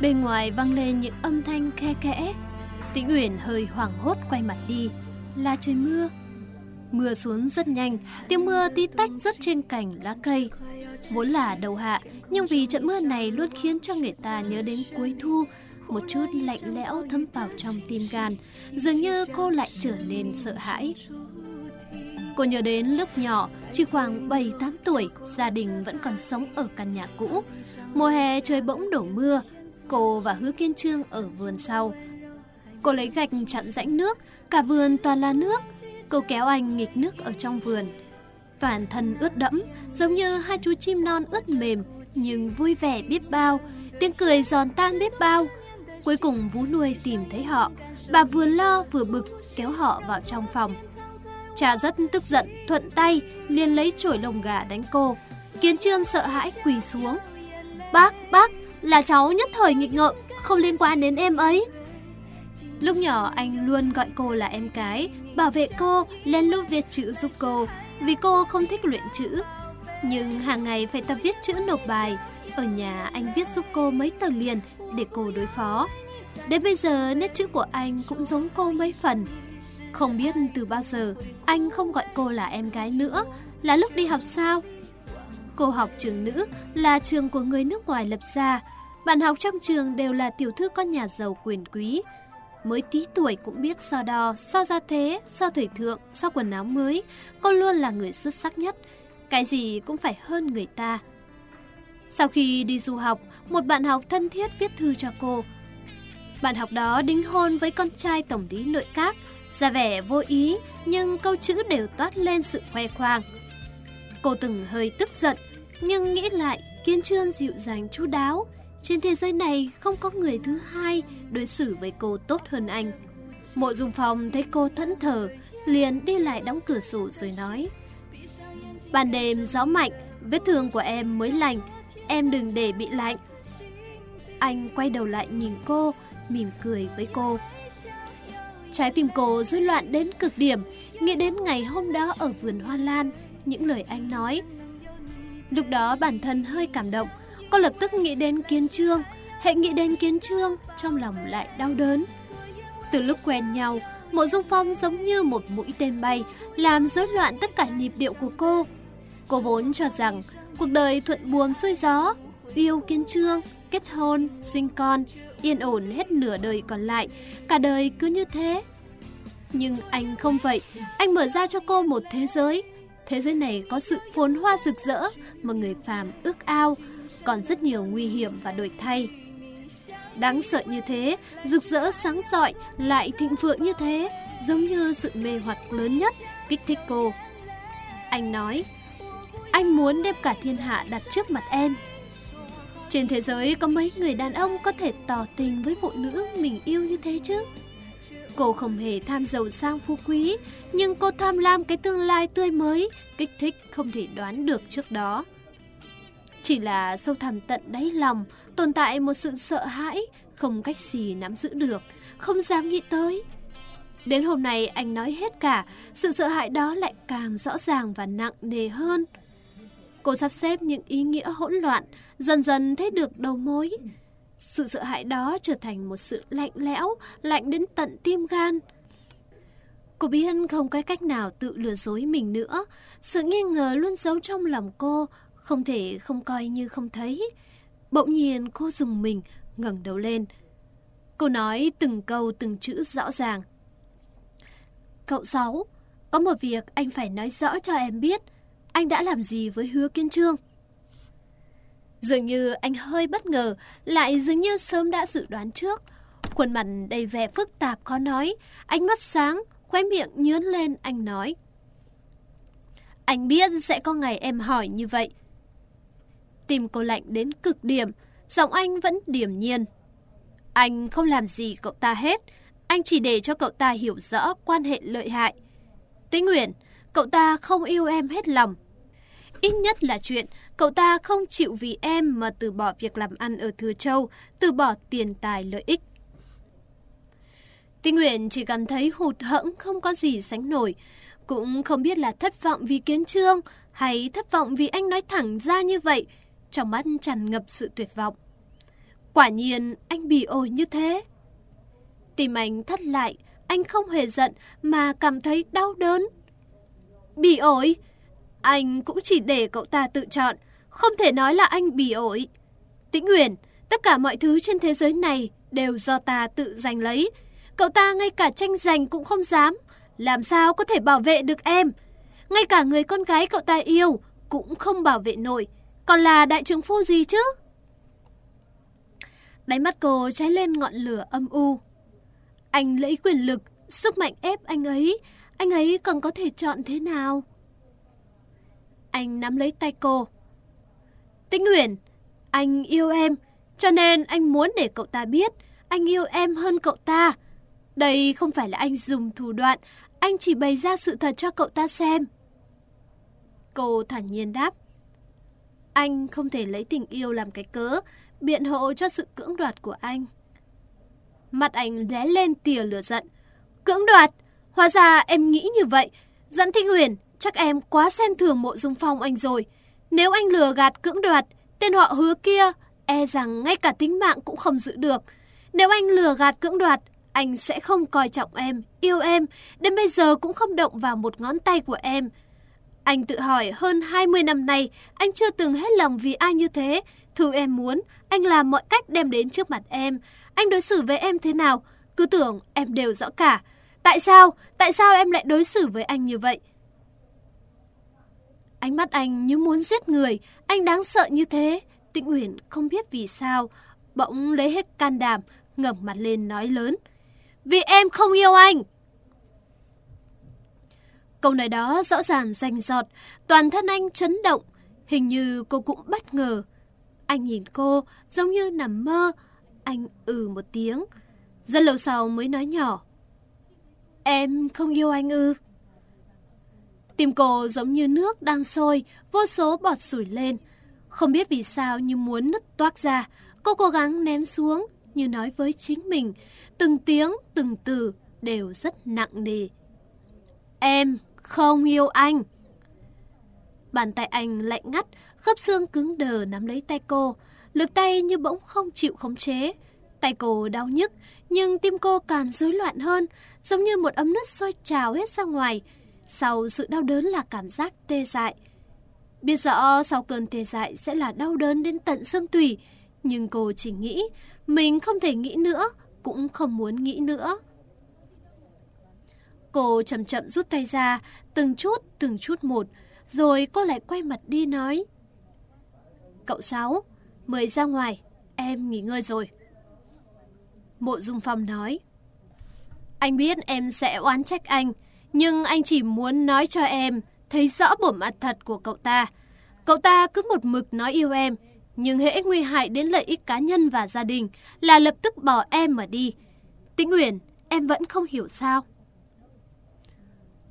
Bên ngoài vang lên những âm thanh khe khẽ. Tĩnh Uyển hơi hoảng hốt quay mặt đi. Là trời mưa. Mưa xuống rất nhanh, tiếng mưa tí tách rất trên cành lá cây. Vốn là đầu hạ, nhưng vì trận mưa này luôn khiến cho người ta nhớ đến cuối thu, một chút lạnh lẽo thấm vào trong tim gan, dường như cô lại trở nên sợ hãi. Cô nhớ đến lúc nhỏ, chỉ khoảng 7-8 tuổi, gia đình vẫn còn sống ở căn nhà cũ. Mùa hè trời bỗng đổ mưa, cô và Hứa Kiên Trương ở vườn sau. Cô lấy gạch chặn rãnh nước, cả vườn toàn là nước. Cô kéo anh nghịch nước ở trong vườn. Toàn thân ướt đẫm, giống như hai chú chim non ướt mềm, nhưng vui vẻ biết bao, tiếng cười giòn tan biết bao. Cuối cùng vú nuôi tìm thấy họ, bà vừa lo vừa bực kéo họ vào trong phòng. Cha rất tức giận, thuận tay, liền lấy chổi lồng gà đánh cô. Kiến Trương sợ hãi quỳ xuống. Bác, bác, là cháu nhất thời nghịch ngợm, không liên quan đến em ấy. Lúc nhỏ anh luôn gọi cô là em cái, bảo vệ cô, lên lút viết chữ giúp cô, vì cô không thích luyện chữ. Nhưng hàng ngày phải tập viết chữ nộp bài, ở nhà anh viết giúp cô mấy tờ liền để cô đối phó. Đến bây giờ nét chữ của anh cũng giống cô mấy phần. Không biết từ bao giờ anh không gọi cô là em gái nữa, là lúc đi học sao? Cô học trường nữ là trường của người nước ngoài lập ra. Bạn học trong trường đều là tiểu thư con nhà giàu quyền quý. Mới tí tuổi cũng biết so đo, so gia thế, so thời thượng, so quần áo mới. Cô luôn là người xuất sắc nhất. Cái gì cũng phải hơn người ta. Sau khi đi du học, một bạn học thân thiết viết thư cho cô. Bạn học đó đính hôn với con trai tổng lý nội các, ra vẻ vô ý nhưng câu chữ đều toát lên sự khoe khoang. Cô từng hơi tức giận, nhưng nghĩ lại Kiên Trương dịu dàng chu đáo. Trên thế giới này không có người thứ hai đối xử với cô tốt hơn anh. Mộ Dung Phong thấy cô thẫn thờ, liền đi lại đóng cửa sổ rồi nói. Ban đêm gió mạnh, vết thương của em mới lành, em đừng để bị lạnh. Anh quay đầu lại nhìn cô, mỉm cười với cô. Trái tim cô rối loạn đến cực điểm, nghĩ đến ngày hôm đó ở vườn hoa lan, những lời anh nói. Lúc đó bản thân hơi cảm động, cô lập tức nghĩ đến kiến trương, hệ nghĩ đến kiến trương, trong lòng lại đau đớn. Từ lúc quen nhau, Mộ Dung Phong giống như một mũi tên bay, làm rối loạn tất cả nhịp điệu của cô. Cô vốn cho rằng cuộc đời thuận buồm xuôi gió, yêu kiến trương, kết hôn, sinh con, yên ổn hết nửa đời còn lại, cả đời cứ như thế. Nhưng anh không vậy, anh mở ra cho cô một thế giới. Thế giới này có sự phồn hoa rực rỡ mà người phàm ước ao, còn rất nhiều nguy hiểm và đổi thay. Đáng sợ như thế, rực rỡ sáng rọi, lại thịnh vượng như thế, giống như sự mê hoặc lớn nhất, kích thích cô. Anh nói, anh muốn đem cả thiên hạ đặt trước mặt em. Trên thế giới có mấy người đàn ông có thể tỏ tình với phụ nữ mình yêu như thế chứ? Cô không hề tham giàu sang phú quý, nhưng cô tham lam cái tương lai tươi mới, kích thích không thể đoán được trước đó. Chỉ là sâu thẳm tận đáy lòng, tồn tại một sự sợ hãi, không cách gì nắm giữ được, không dám nghĩ tới. Đến hôm nay anh nói hết cả, sự sợ hãi đó lại càng rõ ràng và nặng nề hơn. Cô sắp xếp những ý nghĩa hỗn loạn, dần dần thấy được đầu mối. Sự sợ hãi đó trở thành một sự lạnh lẽo, lạnh đến tận tim gan. Cô bí hân không có cách nào tự lừa dối mình nữa. Sự nghi ngờ luôn giấu trong lòng cô, không thể không coi như không thấy. Bỗng nhiên cô dùng mình, ngẩng đầu lên. Cô nói từng câu từng chữ rõ ràng. Cậu Sáu, có một việc anh phải nói rõ cho em biết. Anh đã làm gì với hứa kiên trương? Dường như anh hơi bất ngờ, lại dường như sớm đã dự đoán trước. Khuôn mặt đầy vẻ phức tạp khó nói, ánh mắt sáng, khóe miệng nhướn lên anh nói. Anh biết sẽ có ngày em hỏi như vậy. Tim cô lạnh đến cực điểm, giọng anh vẫn điềm nhiên. Anh không làm gì cậu ta hết, anh chỉ để cho cậu ta hiểu rõ quan hệ lợi hại. Tĩnh Nguyễn, cậu ta không yêu em hết lòng. Ít nhất là chuyện cậu ta không chịu vì em mà từ bỏ việc làm ăn ở Thừa Châu, từ bỏ tiền tài lợi ích. Tinh Nguyện chỉ cảm thấy hụt hẫng không có gì sánh nổi, cũng không biết là thất vọng vì kiến trương hay thất vọng vì anh nói thẳng ra như vậy, trong mắt tràn ngập sự tuyệt vọng. Quả nhiên anh bị ổi như thế. Tìm anh thất lại, anh không hề giận mà cảm thấy đau đớn. Bị ổi? Anh cũng chỉ để cậu ta tự chọn, không thể nói là anh bị ổi. Tĩnh Huyền, tất cả mọi thứ trên thế giới này đều do ta tự giành lấy. Cậu ta ngay cả tranh giành cũng không dám. Làm sao có thể bảo vệ được em? Ngay cả người con gái cậu ta yêu cũng không bảo vệ nổi. Còn là đại trưởng phu gì chứ? Đáy mắt cô cháy lên ngọn lửa âm u. Anh lấy quyền lực, sức mạnh ép anh ấy. Anh ấy còn có thể chọn thế nào? Anh nắm lấy tay cô. Tĩnh Huyền, anh yêu em, cho nên anh muốn để cậu ta biết anh yêu em hơn cậu ta. Đây không phải là anh dùng thủ đoạn, anh chỉ bày ra sự thật cho cậu ta xem. Cô thản nhiên đáp. Anh không thể lấy tình yêu làm cái cớ, biện hộ cho sự cưỡng đoạt của anh. Mặt anh lé lên tìa lửa giận. Cưỡng đoạt? Hóa ra em nghĩ như vậy. Dẫn Thanh Huyền, chắc em quá xem thường mộ dung phong anh rồi. Nếu anh lừa gạt cưỡng đoạt, tên họ hứa kia, e rằng ngay cả tính mạng cũng không giữ được. Nếu anh lừa gạt cưỡng đoạt, anh sẽ không coi trọng em, yêu em, đến bây giờ cũng không động vào một ngón tay của em. Anh tự hỏi hơn 20 năm nay, anh chưa từng hết lòng vì ai như thế. Thứ em muốn, anh làm mọi cách đem đến trước mặt em. Anh đối xử với em thế nào, cứ tưởng em đều rõ cả. Tại sao, tại sao em lại đối xử với anh như vậy? Ánh mắt anh như muốn giết người, anh đáng sợ như thế. Tĩnh Uyển không biết vì sao, bỗng lấy hết can đảm, ngẩng mặt lên nói lớn. Vì em không yêu anh! Câu nói đó rõ ràng rành giọt, toàn thân anh chấn động, hình như cô cũng bất ngờ. Anh nhìn cô giống như nằm mơ, anh ừ một tiếng. Rất lâu sau mới nói nhỏ. Em không yêu anh ư? Tim cô giống như nước đang sôi, vô số bọt sủi lên. Không biết vì sao như muốn nứt toác ra, cô cố gắng ném xuống như nói với chính mình. Từng tiếng, từng từ đều rất nặng nề. Em không yêu anh. Bàn tay anh lạnh ngắt, khớp xương cứng đờ nắm lấy tay cô. Lực tay như bỗng không chịu khống chế. Tay cô đau nhức, nhưng tim cô càng rối loạn hơn, giống như một ấm nước sôi trào hết ra ngoài. Sau sự đau đớn là cảm giác tê dại. Biết rõ sau cơn tê dại sẽ là đau đớn đến tận xương tủy, nhưng cô chỉ nghĩ mình không thể nghĩ nữa, cũng không muốn nghĩ nữa. Cô chậm chậm rút tay ra, từng chút, từng chút một, rồi cô lại quay mặt đi nói. Cậu Sáu, mời ra ngoài, em nghỉ ngơi rồi. Mộ Dung Phong nói. Anh biết em sẽ oán trách anh, nhưng anh chỉ muốn nói cho em thấy rõ bộ mặt thật của cậu ta. Cậu ta cứ một mực nói yêu em, nhưng hễ nguy hại đến lợi ích cá nhân và gia đình là lập tức bỏ em mà đi. Tĩnh Uyển, em vẫn không hiểu sao?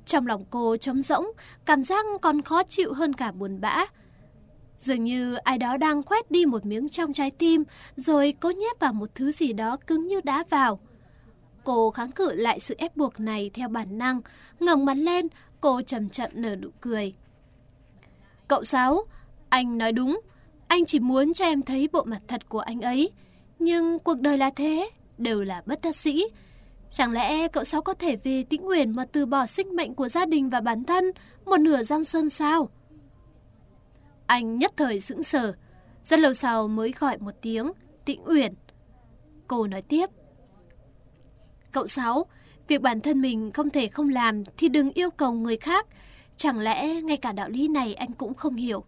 Trong lòng cô trống rỗng, cảm giác còn khó chịu hơn cả buồn bã. Dường như ai đó đang quét đi một miếng trong trái tim, rồi cố nhét vào một thứ gì đó cứng như đá vào. Cô kháng cự lại sự ép buộc này theo bản năng, ngẩng mặt lên, cô chậm chậm nở nụ cười. Cậu Sáu, anh nói đúng, anh chỉ muốn cho em thấy bộ mặt thật của anh ấy. Nhưng cuộc đời là thế, đều là bất đắc dĩ. Chẳng lẽ cậu Sáu có thể về tĩnh nguyện mà từ bỏ sinh mệnh của gia đình và bản thân, một nửa giang sơn sao? Anh nhất thời sững sờ, rất lâu sau mới gọi một tiếng, tĩnh uyển. Cô nói tiếp. Cậu Sáu, việc bản thân mình không thể không làm thì đừng yêu cầu người khác. Chẳng lẽ ngay cả đạo lý này anh cũng không hiểu?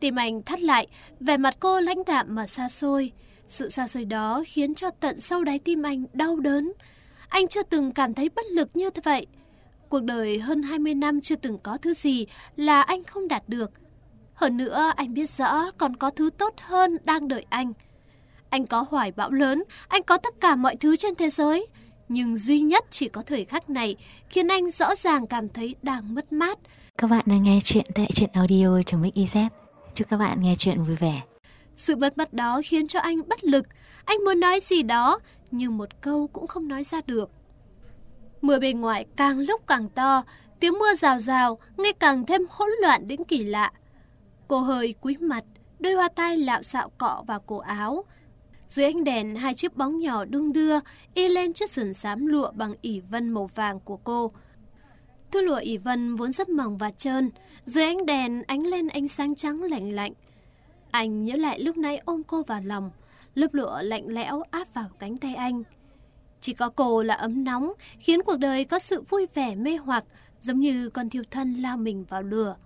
Tim anh thắt lại, vẻ mặt cô lãnh đạm mà xa xôi. Sự xa xôi đó khiến cho tận sâu đáy tim anh đau đớn. Anh chưa từng cảm thấy bất lực như thế vậy. Cuộc đời hơn 20 năm chưa từng có thứ gì là anh không đạt được. Hơn nữa, anh biết rõ còn có thứ tốt hơn đang đợi anh. Anh có hoài bão lớn, anh có tất cả mọi thứ trên thế giới. Nhưng duy nhất chỉ có thời khắc này khiến anh rõ ràng cảm thấy đang mất mát. Các bạn đang nghe chuyện tại truyện audio trong Mix Chúc các bạn nghe chuyện vui vẻ. Sự mất mát đó khiến cho anh bất lực. Anh muốn nói gì đó, nhưng một câu cũng không nói ra được. Mưa bên ngoài càng lúc càng to, tiếng mưa rào rào, ngay càng thêm hỗn loạn đến kỳ lạ. Cô hơi cúi mặt, đôi hoa tai lạo xạo cọ vào cổ áo. Dưới ánh đèn, hai chiếc bóng nhỏ đung đưa, y lên chiếc sườn xám lụa bằng ỉ vân màu vàng của cô. Thứ lụa ỉ vân vốn rất mỏng và trơn, dưới ánh đèn ánh lên ánh sáng trắng lạnh lạnh. Anh nhớ lại lúc nãy ôm cô vào lòng, lớp lụa lạnh lẽo áp vào cánh tay anh. Chỉ có cô là ấm nóng, khiến cuộc đời có sự vui vẻ mê hoặc, giống như con thiêu thân lao mình vào lửa.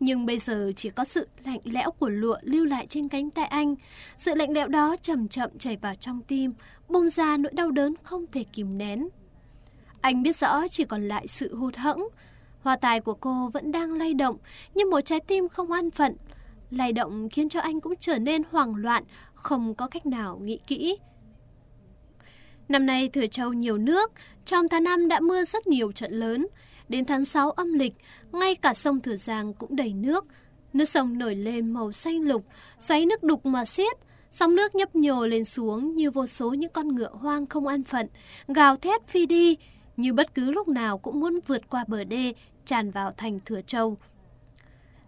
Nhưng bây giờ chỉ có sự lạnh lẽo của lụa lưu lại trên cánh tay anh. Sự lạnh lẽo đó chậm chậm chảy vào trong tim, bung ra nỗi đau đớn không thể kìm nén. Anh biết rõ chỉ còn lại sự hụt hẫng. Hoa tài của cô vẫn đang lay động, như một trái tim không an phận. Lay động khiến cho anh cũng trở nên hoảng loạn, không có cách nào nghĩ kỹ. Năm nay Thừa Châu nhiều nước, trong tháng năm đã mưa rất nhiều trận lớn. Đến tháng 6 âm lịch, ngay cả sông Thừa Giang cũng đầy nước. Nước sông nổi lên màu xanh lục, xoáy nước đục mà xiết. Sóng nước nhấp nhồ lên xuống như vô số những con ngựa hoang không an phận, gào thét phi đi, như bất cứ lúc nào cũng muốn vượt qua bờ đê, tràn vào thành Thừa Châu.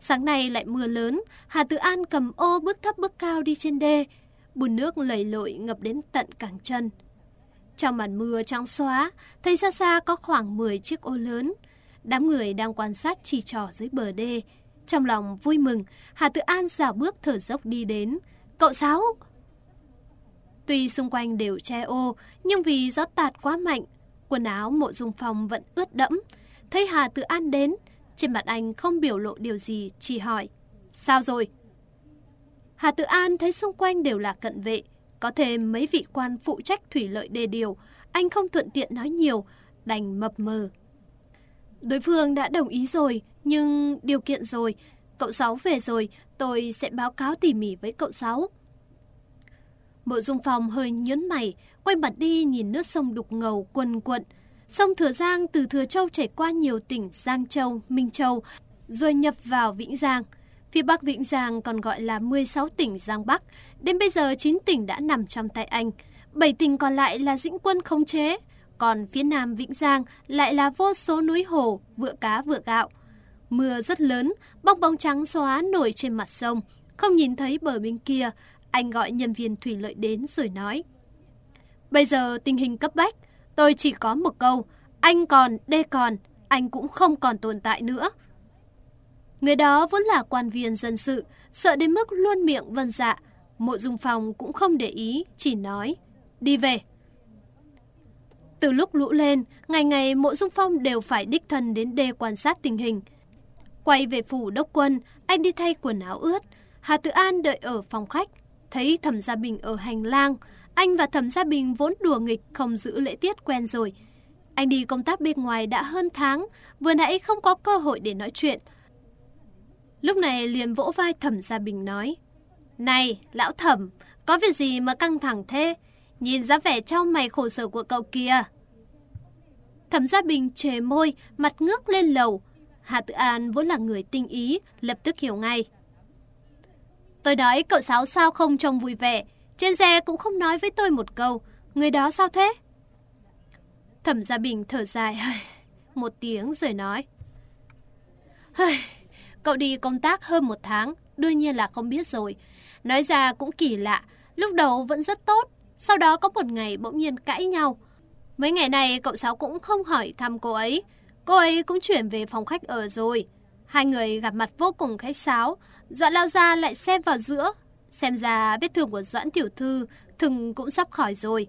Sáng nay lại mưa lớn, Hà Tự An cầm ô bước thấp bước cao đi trên đê. Bùn nước lầy lội ngập đến tận cẳng chân. Trong màn mưa trắng xóa, thấy xa xa có khoảng 10 chiếc ô lớn. Đám người đang quan sát chỉ trò dưới bờ đê. Trong lòng vui mừng, Hà Tự An dạo bước thở dốc đi đến. Cậu Sáu! Tuy xung quanh đều che ô, nhưng vì gió tạt quá mạnh, quần áo mộ dung phong vẫn ướt đẫm. Thấy Hà Tự An đến, trên mặt anh không biểu lộ điều gì, chỉ hỏi. Sao rồi? Hà Tự An thấy xung quanh đều là cận vệ, có thêm mấy vị quan phụ trách thủy lợi đề điều. Anh không thuận tiện nói nhiều, đành mập mờ. Đối phương đã đồng ý rồi, nhưng điều kiện rồi. Cậu Sáu về rồi, tôi sẽ báo cáo tỉ mỉ với cậu Sáu. Mộ Dung phòng hơi nhớn mày, quay mặt đi nhìn nước sông đục ngầu quần quận. Sông Thừa Giang từ Thừa Châu chảy qua nhiều tỉnh Giang Châu, Minh Châu, rồi nhập vào Vĩnh Giang. Phía Bắc Vĩnh Giang còn gọi là 16 tỉnh Giang Bắc. Đến bây giờ 9 tỉnh đã nằm trong tay anh. 7 tỉnh còn lại là dĩnh quân không chế. Còn phía Nam Vĩnh Giang lại là vô số núi hồ, vựa cá vựa gạo. Mưa rất lớn, bong bóng trắng xóa nổi trên mặt sông. Không nhìn thấy bờ bên kia, anh gọi nhân viên thủy lợi đến rồi nói. Bây giờ tình hình cấp bách, tôi chỉ có một câu. Anh còn, đê còn, anh cũng không còn tồn tại nữa. Người đó vốn là quan viên dân sự, sợ đến mức luôn miệng vân dạ. Mộ Dung Phong cũng không để ý, chỉ nói, đi về. Từ lúc lũ lên, ngày ngày Mộ Dung Phong đều phải đích thân đến đê quan sát tình hình. Quay về phủ đốc quân, anh đi thay quần áo ướt. Hà Tự An đợi ở phòng khách, thấy Thẩm Gia Bình ở hành lang. Anh và Thẩm Gia Bình vốn đùa nghịch không giữ lễ tiết quen rồi. Anh đi công tác bên ngoài đã hơn tháng, vừa nãy không có cơ hội để nói chuyện. Lúc này liền vỗ vai Thẩm Gia Bình nói. Này, lão Thẩm, có việc gì mà căng thẳng thế? Nhìn ra vẻ trong mày khổ sở của cậu kia. Thẩm Gia Bình chề môi, mặt ngước lên lầu. Hà Tự An vốn là người tinh ý, lập tức hiểu ngay. Tôi nói cậu Sáu sao không trông vui vẻ. Trên xe cũng không nói với tôi một câu. Người đó sao thế? Thẩm Gia Bình thở dài một tiếng rồi nói. Cậu đi công tác hơn một tháng, đương nhiên là không biết rồi. Nói ra cũng kỳ lạ, lúc đầu vẫn rất tốt, sau đó có một ngày bỗng nhiên cãi nhau. Mấy ngày này cậu Sáu cũng không hỏi thăm cô ấy, cô ấy cũng chuyển về phòng khách ở rồi. Hai người gặp mặt vô cùng khách sáo, Doãn lao ra lại xem vào giữa. Xem ra vết thương của Doãn tiểu thư thừng cũng sắp khỏi rồi.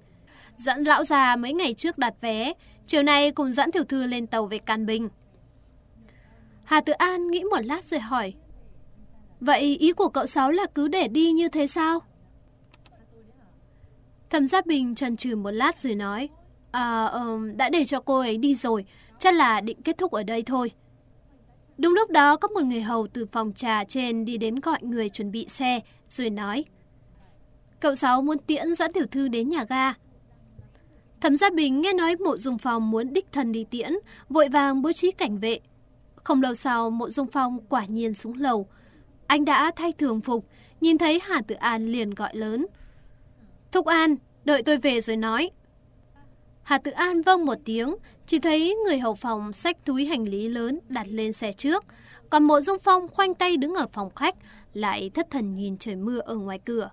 Doãn lão già mấy ngày trước đặt vé, chiều nay cùng Doãn tiểu thư lên tàu về Can Bình. Hà Tự An nghĩ một lát rồi hỏi. Vậy ý của cậu Sáu là cứ để đi như thế sao? Thẩm Giáp Bình trần trừ một lát rồi nói. À, um, đã để cho cô ấy đi rồi, chắc là định kết thúc ở đây thôi. Đúng lúc đó có một người hầu từ phòng trà trên đi đến gọi người chuẩn bị xe, rồi nói. Cậu Sáu muốn tiễn dẫn tiểu thư đến nhà ga. Thẩm Gia Bình nghe nói mộ dung phòng muốn đích thân đi tiễn, vội vàng bố trí cảnh vệ. Không lâu sau, mộ dung phong quả nhiên xuống lầu. Anh đã thay thường phục, nhìn thấy Hà Tử An liền gọi lớn. Thúc An, đợi tôi về rồi nói. Hà Tự An vâng một tiếng, chỉ thấy người hầu phòng xách túi hành lý lớn đặt lên xe trước. Còn mộ dung phong khoanh tay đứng ở phòng khách, lại thất thần nhìn trời mưa ở ngoài cửa.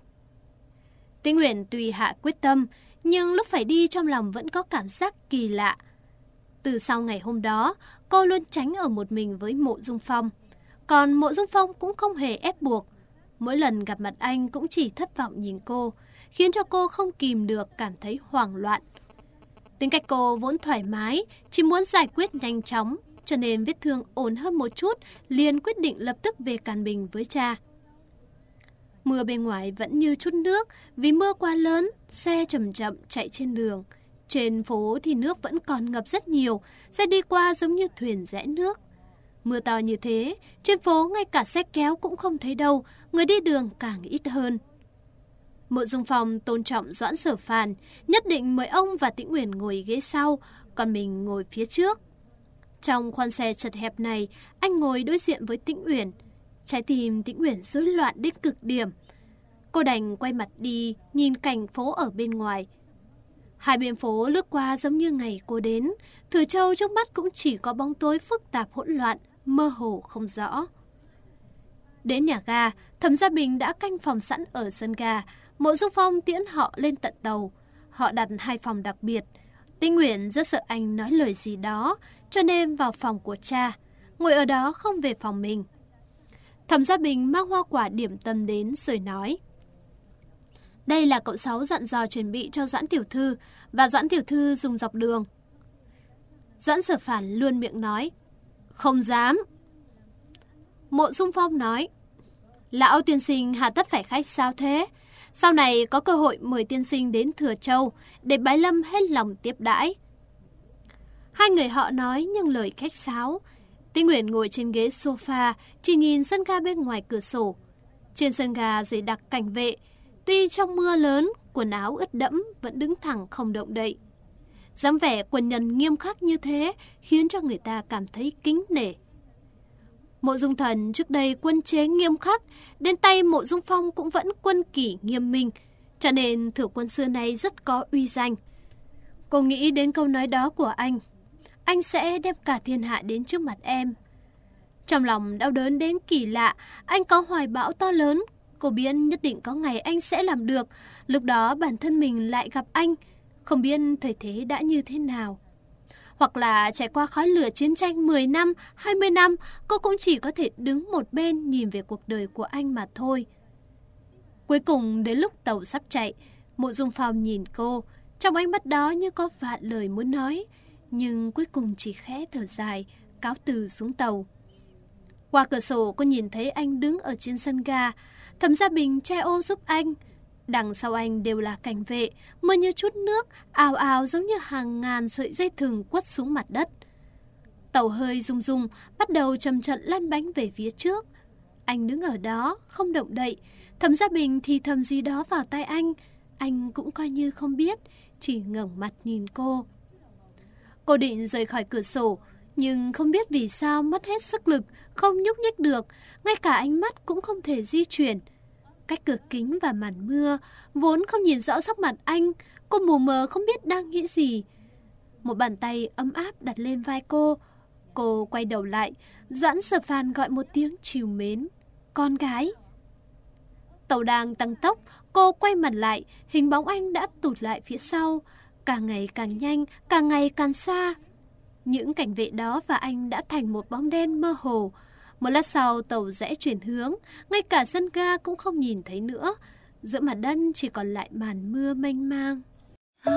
Tĩnh Nguyễn tùy hạ quyết tâm, nhưng lúc phải đi trong lòng vẫn có cảm giác kỳ lạ. Từ sau ngày hôm đó, cô luôn tránh ở một mình với mộ dung phong. Còn mộ dung phong cũng không hề ép buộc. Mỗi lần gặp mặt anh cũng chỉ thất vọng nhìn cô, khiến cho cô không kìm được cảm thấy hoảng loạn. Tính cách cô vốn thoải mái, chỉ muốn giải quyết nhanh chóng, cho nên vết thương ổn hơn một chút, liền quyết định lập tức về Càn Bình với cha. Mưa bên ngoài vẫn như chút nước, vì mưa quá lớn, xe chậm chậm chạy trên đường. Trên phố thì nước vẫn còn ngập rất nhiều, xe đi qua giống như thuyền rẽ nước. Mưa to như thế, trên phố ngay cả xe kéo cũng không thấy đâu, người đi đường càng ít hơn. Mộ Dung Phong tôn trọng Doãn Sở Phàn, nhất định mời ông và Tĩnh Uyển ngồi ghế sau, còn mình ngồi phía trước. Trong khoang xe chật hẹp này, anh ngồi đối diện với Tĩnh Uyển. Trái tim Tĩnh Uyển rối loạn đến cực điểm. Cô đành quay mặt đi, nhìn cảnh phố ở bên ngoài. Hai bên phố lướt qua giống như ngày cô đến, Thừa Châu trước mắt cũng chỉ có bóng tối phức tạp hỗn loạn, mơ hồ không rõ. Đến nhà ga, Thẩm Gia Bình đã canh phòng sẵn ở sân ga, Mộ Dung Phong tiễn họ lên tận tàu. Họ đặt hai phòng đặc biệt. Tinh Nguyễn rất sợ anh nói lời gì đó, cho nên vào phòng của cha. Ngồi ở đó không về phòng mình. Thẩm Gia Bình mang hoa quả điểm tâm đến rồi nói. Đây là cậu Sáu dặn dò chuẩn bị cho Doãn Tiểu Thư và Doãn Tiểu Thư dùng dọc đường. Doãn Sở Phản luôn miệng nói. Không dám. Mộ Dung Phong nói. Lão tiên sinh hà tất phải khách sao thế? Sau này có cơ hội mời tiên sinh đến Thừa Châu để bái lâm hết lòng tiếp đãi. Hai người họ nói nhưng lời khách sáo. Tinh Nguyễn ngồi trên ghế sofa, chỉ nhìn sân ga bên ngoài cửa sổ. Trên sân ga dày đặc cảnh vệ, tuy trong mưa lớn, quần áo ướt đẫm vẫn đứng thẳng không động đậy. dáng vẻ quần nhân nghiêm khắc như thế khiến cho người ta cảm thấy kính nể. Mộ Dung Thần trước đây quân chế nghiêm khắc, đến tay Mộ Dung Phong cũng vẫn quân kỷ nghiêm minh, cho nên thử quân xưa này rất có uy danh. Cô nghĩ đến câu nói đó của anh, anh sẽ đem cả thiên hạ đến trước mặt em. Trong lòng đau đớn đến kỳ lạ, anh có hoài bão to lớn, cô biết nhất định có ngày anh sẽ làm được, lúc đó bản thân mình lại gặp anh, không biết thời thế đã như thế nào hoặc là trải qua khói lửa chiến tranh 10 năm, 20 năm, cô cũng chỉ có thể đứng một bên nhìn về cuộc đời của anh mà thôi. Cuối cùng đến lúc tàu sắp chạy, Mộ Dung Phong nhìn cô, trong ánh mắt đó như có vạn lời muốn nói, nhưng cuối cùng chỉ khẽ thở dài, cáo từ xuống tàu. Qua cửa sổ cô nhìn thấy anh đứng ở trên sân ga, Thẩm Gia Bình che ô giúp anh, Đằng sau anh đều là cảnh vệ, mưa như chút nước, ào ào giống như hàng ngàn sợi dây thừng quất xuống mặt đất. Tàu hơi rung rung, bắt đầu chậm trận lăn bánh về phía trước. Anh đứng ở đó, không động đậy. Thẩm Gia Bình thì thầm gì đó vào tay anh. Anh cũng coi như không biết, chỉ ngẩng mặt nhìn cô. Cô định rời khỏi cửa sổ, nhưng không biết vì sao mất hết sức lực, không nhúc nhích được, ngay cả ánh mắt cũng không thể di chuyển cách cửa kính và màn mưa, vốn không nhìn rõ sắc mặt anh, cô mù mờ không biết đang nghĩ gì. Một bàn tay ấm áp đặt lên vai cô. Cô quay đầu lại, Doãn Sở Phan gọi một tiếng chiều mến. Con gái. Tàu đang tăng tốc, cô quay mặt lại, hình bóng anh đã tụt lại phía sau. Càng ngày càng nhanh, càng ngày càng xa. Những cảnh vệ đó và anh đã thành một bóng đen mơ hồ. Một lát sau tàu rẽ chuyển hướng, ngay cả sân ga cũng không nhìn thấy nữa. Giữa mặt đất chỉ còn lại màn mưa mênh mang. À,